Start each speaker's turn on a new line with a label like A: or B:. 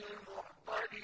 A: المعضل